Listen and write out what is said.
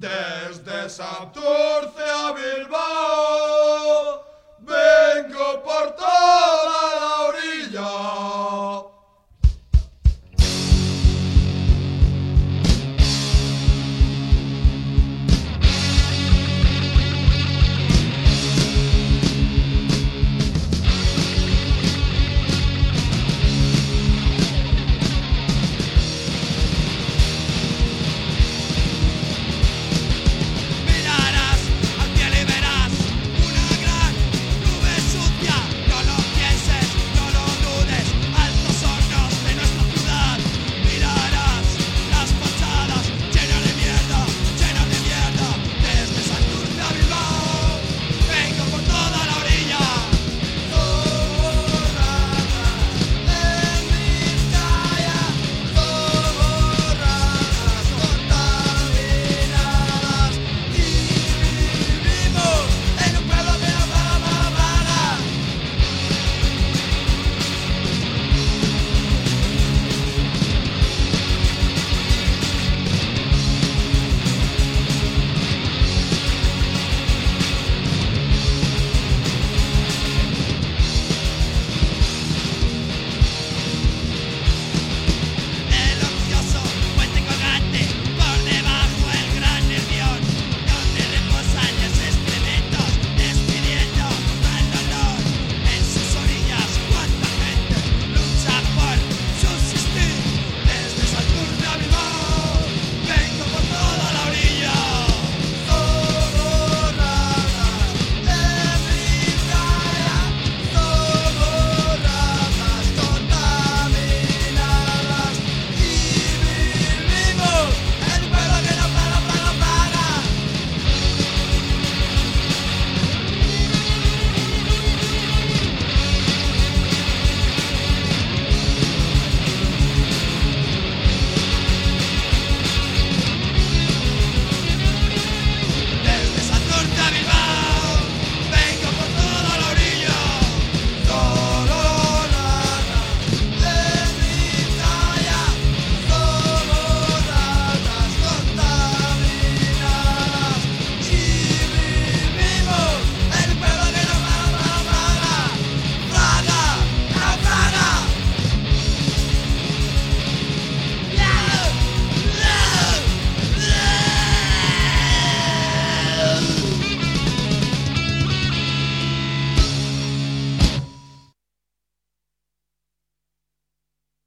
Desde Santurce a Bilbao.